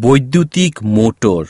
বৈদ্যুতিক মোটর।